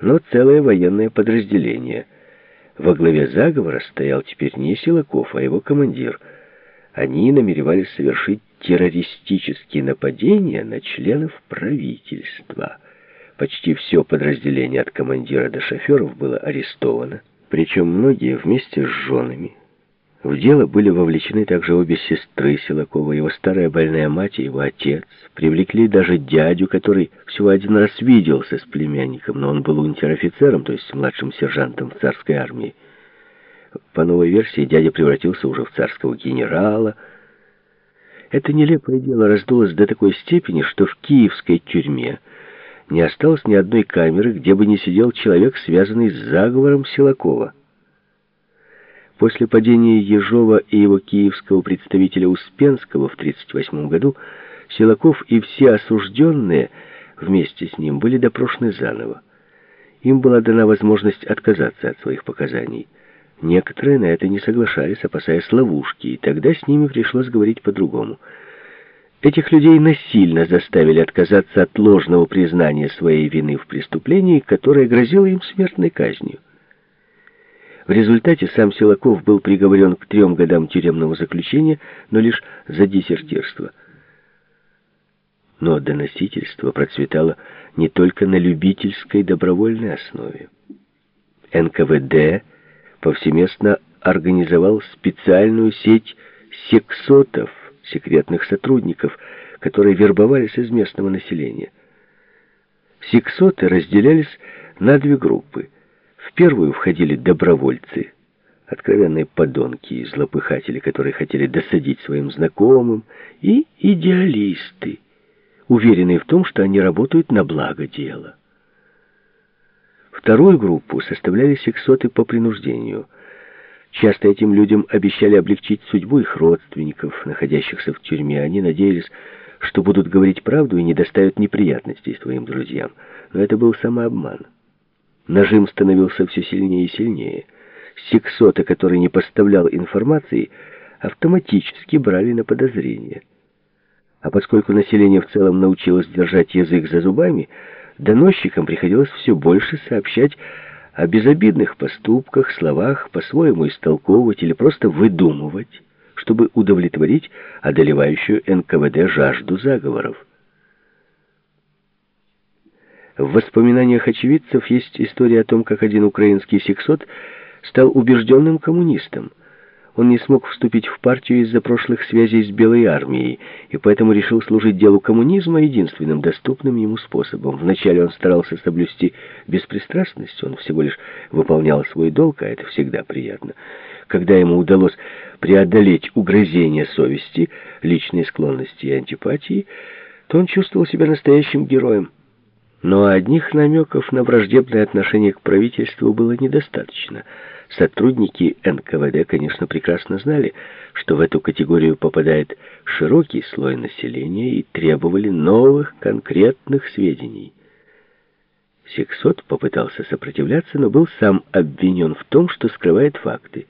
но целое военное подразделение. Во главе заговора стоял теперь не Силаков, а его командир. Они намеревались совершить террористические нападения на членов правительства. Почти все подразделение от командира до шоферов было арестовано, причем многие вместе с женами. В дело были вовлечены также обе сестры Силакова, его старая больная мать и его отец. Привлекли даже дядю, который всего один раз виделся с племянником, но он был унтер-офицером, то есть младшим сержантом в царской армии. По новой версии, дядя превратился уже в царского генерала. Это нелепое дело раздулось до такой степени, что в киевской тюрьме не осталось ни одной камеры, где бы не сидел человек, связанный с заговором Силакова. После падения Ежова и его киевского представителя Успенского в 1938 году Силаков и все осужденные вместе с ним были допрошены заново. Им была дана возможность отказаться от своих показаний. Некоторые на это не соглашались, опасаясь ловушки, и тогда с ними пришлось говорить по-другому. Этих людей насильно заставили отказаться от ложного признания своей вины в преступлении, которое грозило им смертной казнью. В результате сам Силаков был приговорен к трем годам тюремного заключения, но лишь за дезертирство. Но доносительство процветало не только на любительской добровольной основе. НКВД повсеместно организовал специальную сеть сексотов, секретных сотрудников, которые вербовались из местного населения. Сексоты разделялись на две группы – в первую входили добровольцы, откровенные подонки и злопыхатели, которые хотели досадить своим знакомым, и идеалисты, уверенные в том, что они работают на благо дела. Вторую группу составляли сексоты по принуждению. Часто этим людям обещали облегчить судьбу их родственников, находящихся в тюрьме. Они надеялись, что будут говорить правду и не доставят неприятностей своим друзьям. Но это был самообман. Нажим становился все сильнее и сильнее. Сексота, который не поставлял информации, автоматически брали на подозрение. А поскольку население в целом научилось держать язык за зубами, доносчикам приходилось все больше сообщать о безобидных поступках, словах, по-своему истолковывать или просто выдумывать, чтобы удовлетворить одолевающую НКВД жажду заговоров. В воспоминаниях очевидцев есть история о том, как один украинский сексот стал убежденным коммунистом. Он не смог вступить в партию из-за прошлых связей с Белой армией, и поэтому решил служить делу коммунизма единственным доступным ему способом. Вначале он старался соблюсти беспристрастность, он всего лишь выполнял свой долг, а это всегда приятно. Когда ему удалось преодолеть угрызения совести, личные склонности и антипатии, то он чувствовал себя настоящим героем. Но одних намеков на враждебное отношение к правительству было недостаточно. Сотрудники НКВД, конечно, прекрасно знали, что в эту категорию попадает широкий слой населения и требовали новых конкретных сведений. Сексот попытался сопротивляться, но был сам обвинен в том, что скрывает факты.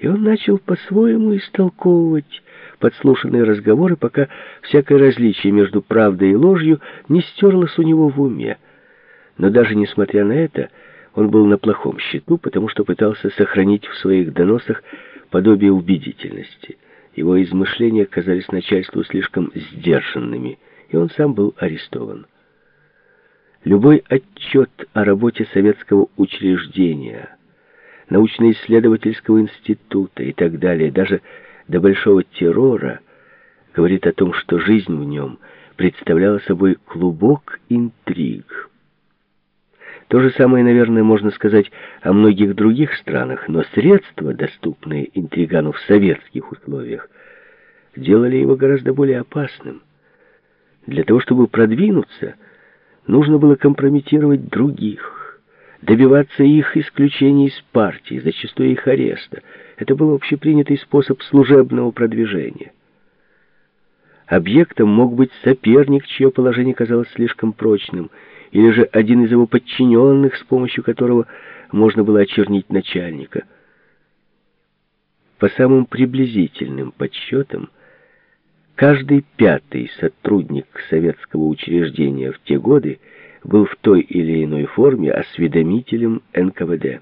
И он начал по-своему истолковывать подслушанные разговоры, пока всякое различие между правдой и ложью не стерлось у него в уме. Но даже несмотря на это, он был на плохом счету, потому что пытался сохранить в своих доносах подобие убедительности. Его измышления казались начальству слишком сдержанными, и он сам был арестован. Любой отчет о работе советского учреждения, научно-исследовательского института и так далее, даже до большого террора, говорит о том, что жизнь в нем представляла собой клубок интриг. То же самое, наверное, можно сказать о многих других странах, но средства, доступные интригану в советских условиях, делали его гораздо более опасным. Для того, чтобы продвинуться, нужно было компрометировать других, добиваться их исключения из партии, зачастую их ареста, это был общепринятый способ служебного продвижения. Объектом мог быть соперник, чье положение казалось слишком прочным, или же один из его подчиненных, с помощью которого можно было очернить начальника. По самым приблизительным подсчетам, каждый пятый сотрудник советского учреждения в те годы был в той или иной форме осведомителем НКВД.